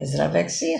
Zdravek si.